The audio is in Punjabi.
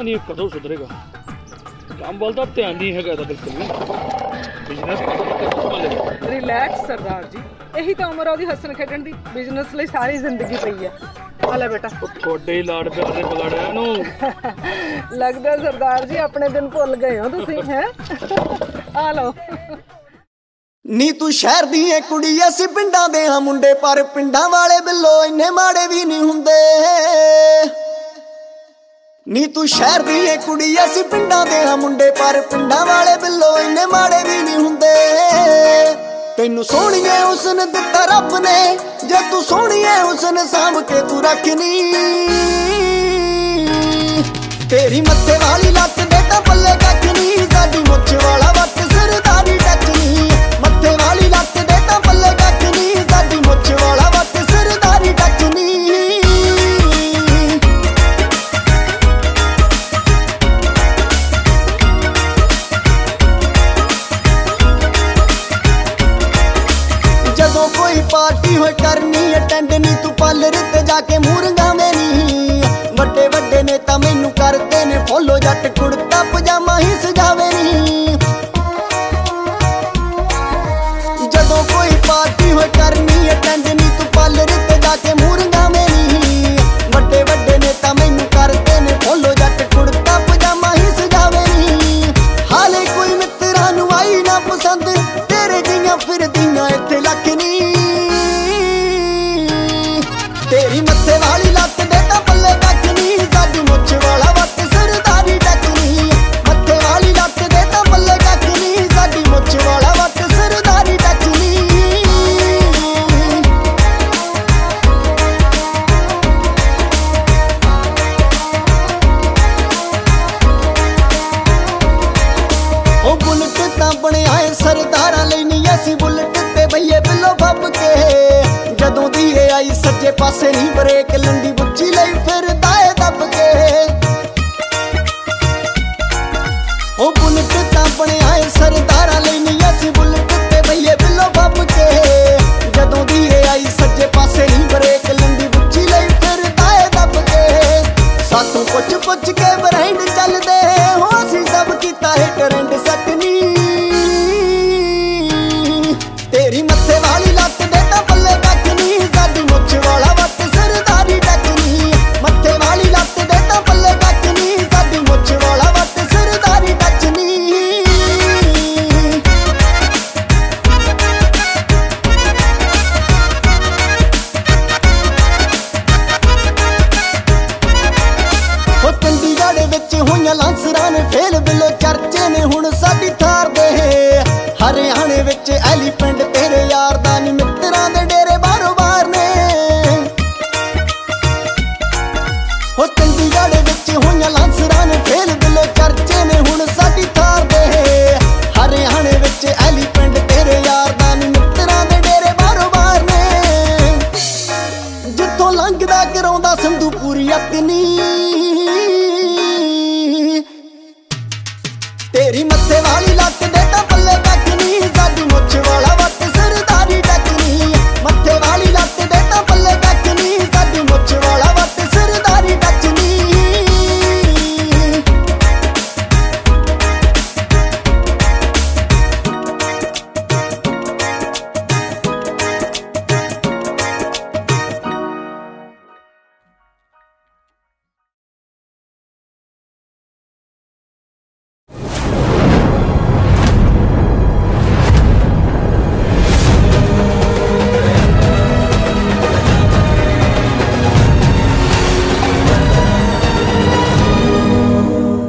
ਪਤਾ ਨਹੀਂ ਕਦੋਂ ਸੁਧਰੇਗਾ। ਕੰਮ ਵੱਲ ਤਾਂ ਧਿਆਨ ਨਹੀਂ ਹੈਗਾ ਇਹਦਾ ਬਿਲਕੁਲ ਵੀ। ਬਿਜ਼ਨਸ ਕਦੋਂ ਸੰਭਾਲੇਗਾ ਰਿਲੈਕਸ ਸਰਦਾਰ ਜੀ। ਇਹੀ ਤਾਂ ਉਮਰ ਆ ਉਹਦੀ ਹੱਸਣ ਖੇਡਣ ਦੀ। ਬਿਜ਼ਨਸ ਲਈ ਸਾਰੀ ਜ਼ਿੰਦਗੀ ਪਈ ਹੈ ਆ ਲੈ ਬੇਟਾ। ਤੁਹਾਡੇ ਹੀ ਲਾੜ ਪਿਆਰ ਦੇ ਬਗਾੜਿਆ ਇਹਨੂੰ। ਲੱਗਦਾ ਸਰਦਾਰ ਜੀ ਆਪਣੇ ਦਿਨ ਭੁੱਲ ਗਏ ਹੋ ਤੁਸੀਂ ਹੈ? ਆ ਲਓ। ਨੀ ਤੂੰ ਸ਼ਹਿਰ ਦੀ ਏ ਕੁੜੀ ਅਸੀਂ ਪਿੰਡਾਂ ਦੇ ਹਾਂ ਮੁੰਡੇ ਪਰ ਪਿੰਡਾਂ ਵਾਲੇ ਬਿੱਲੋ ਇੰਨੇ ਮਾੜੇ ਵੀ ਨਹੀਂ ਹੁੰਦੇ। ਨੀ ਤੂੰ ਸ਼ਹਿਰ ਦੀ ਏ ਕੁੜੀ, ਅਸੀਂ ਪਿੰਡਾਂ ਦੇ ਹਾਂ ਮੁੰਡੇ, ਪਰ ਪਿੰਡਾਂ ਵਾਲੇ ਬਿੱਲੋ ਇੰਨੇ ਮਾੜੇ ਵੀ ਨਹੀਂ ਹੁੰਦੇ। ਤੈਨੂੰ ਸੋਹਣੀਏ ਉਸਨੇ ਦਿੱਤਾ ਰੱਬ ਨੇ, ਜੇ ਤੂੰ ਸੋਹਣੀਏ ਉਸਨੇ ਸਾਂਭ ਕੇ ਤੂੰ ਰੱਖਨੀ। ਤੇਰੀ ਮੱਥੇ ਵਾਲੀ ਲੱਤ ਦੇ ਤਾਂ ਪੱਲੇ ਹੋਏ ਕਰਨੀ ਅਟੈਂਡ ਨਹੀਂ, ਤੂੰ ਪਾਰਲਰ ਤੇ ਜਾ ਕੇ ਮੂਰਗਾ ਮੇਰੀ ਵੱਡੇ ਵੱਡੇ ਨੇ ਤਾਂ ਮੈਨੂੰ ਕਰਦੇ ਨੇ, ਫੋਲੋ ਜੱਟ ਉਹ ਬੁਲਟ ਤਾਂ ਬਣਿਆ ਏ ਸਰਦਾਰਾਂ ਲਈ ਨਹੀਂ, ਅਸੀਂ ਬੁਲਟ ਤੇ ਬਈਏ ਬਿੱਲੋ ਫੱਬ ਕੇ ਜਦੋਂ ਦੀ ਇਹ ਆਈ, ਸੱਜੇ ਪਾਸੇ ਨਹੀਂ ਬ੍ਰੇਕ ਲੰਡੀ ਬੁੱਚੀ ਲਈ ਫਿਰਦਾ ਏ ਦੱਬ ਕੇ। ਉਹ ਬੁਲਟ ਤਾਂ ਬਣਿਆ ਏ ਸਰਦਾਰਾਂ ਲਈ ਨਹੀਂ, ਅਸੀਂ ਬੁਲਟ ਤੇ ਬਈਏ ਬਿੱਲੋ ਫੱਬ ਕੇ ਜਦੋਂ ਦੀ ਇਹ ਆਈ, ਸੱਜੇ ਪਾਸੇ ਨਹੀਂ ਬ੍ਰੇਕ ਲੰਡੀ ਬੁੱਚੀ ਲਈ ਫਿਰਦਾ ਏ ਦੱਬ ਕੇ। ਸਾਥੋਂ ਪੁੱਛ ਪੁੱਛ ਕੇ ਬ੍ਰਾਂਡ ਚੱਲਦੇ ਹੋ ਅਸੀਂ ਸਭ ਕੀਤਾ ਹੈ ਅਫਸਰਾਂ ਨੇ ਫੇਲ ਬਿਲ ਕਰਚੇ ਨੇ, ਹੁਣ ਸਾਡੀ ਥਾਰ ਦੇ ਹਰਿਆਣੇ ਵਿੱਚ ਐਲੀਫੈਂਟ, ਤੇਰੇ ਯਾਰ ਦਾ ਨਹੀਂ ਮਿੱਤਰਾਂ ਦੇ ਡੇਰੇ ਬਾਰੋ ਬਾਰ ਨੇ। ਹੋ ਚੰਡੀਗੜ੍ਹ ਵਿੱਚ ਹੋਈਆਂ ਲਾਂਸਰਾਂ ਨੇ ਫੇਲ ਬਿਲ ਕਰਚੇ ਨੇ, ਹੁਣ ਸਾਡੀ ਥਾਰ ਦੇ ਹਰਿਆਣੇ ਵਿੱਚ ਐਲੀਫੈਂਟ, ਤੇਰੇ ਯਾਰ ਦਾ ਨਹੀਂ ਮਿੱਤਰਾਂ ਦੇ ਡੇਰੇ ਬਾਰੋ ਬਾਰ ਨੇ। ਜਿੱਥੋਂ ਲੰਘਦਾ, ਕਰਾਉਂਦਾ ਸਿੰਧੂ ਪੂਰੀ ਅਤਨੀ। ਤੇਰੀ ਮੱਥੇ ਵਾਲੀ ਲੱਤ ਦੇ ਤਾਂ